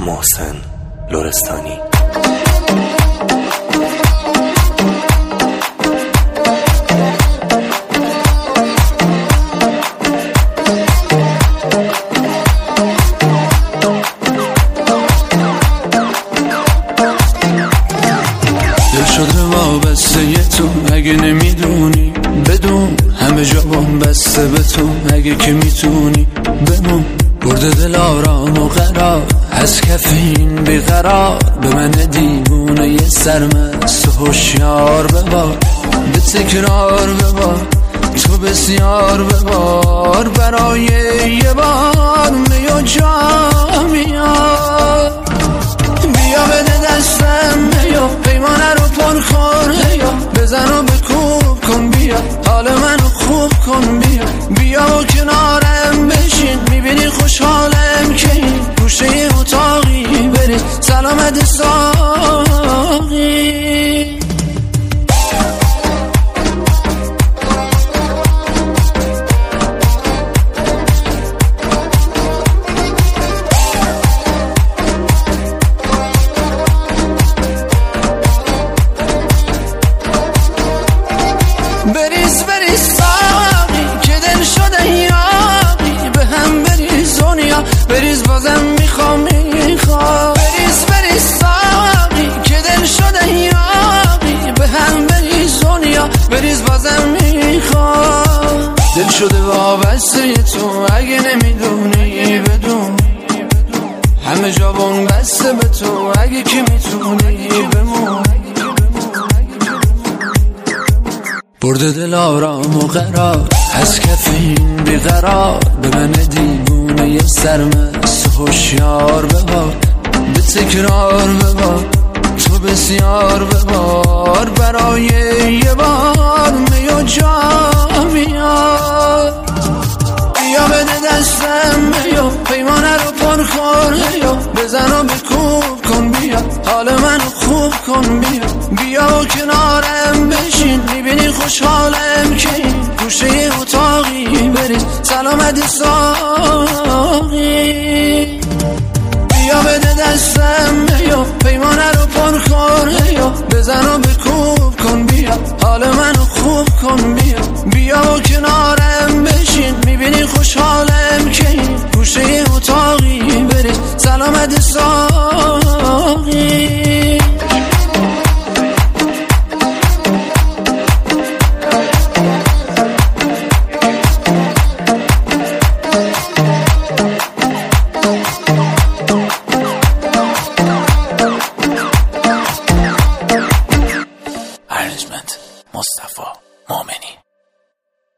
محسن لورستانی دل شده وابسته یه تو اگه نمی‌دونی بدون همه جا بسته به تو اگه که می‌تونی بمون. برده دل آرام و قرار. از کف این بیقرار. به من دیوونه یه سرمست هوشیار ببار. به تکرار ببار. تو بسیار ببار. برای یه بار می و جا میاد بیا بده دستم. بیا. پیمانه رو پر بیا. بزن و بکوب کن. بیا. حال منو خوب کن. بیا. بیا و کنارم می‌بینی خوشحالم که گوشه اتاقی بری سلامت ساقی. بریز بریز. بریز بازم می‌خوام می‌خوام. بریز بریز ساقی که دل شده یاقی. به هم بریز دنیا بریز بازم می‌خوام. دل شده وابسته تو اگه نمی‌دونی بدون. همه جا بسته به تو اگه که می‌تونی بمون. برده دل آرام و قرار. از کف این بیقرار. به من دیوونه یه سرمست هوشیار ببار. به تکرار ببار. تو بسیار ببار. برای یه بار می و جا میاد. بیا بده دستم بیا. پیمانه رو پر کن بیا. بزن و بکوب کن بیا. حال منو خوب کن بیا. بیا و کنارم. سلامت ساقی. بیا بده دستم بیا. پیمانه رو پر کن بیا. بزن و بکوب کن بیا. حال منو خوب کن بیا. بیا و کنارم بشین. می‌بینی خوشحالم که گوشه اتاقی بریز سلامت ساقی.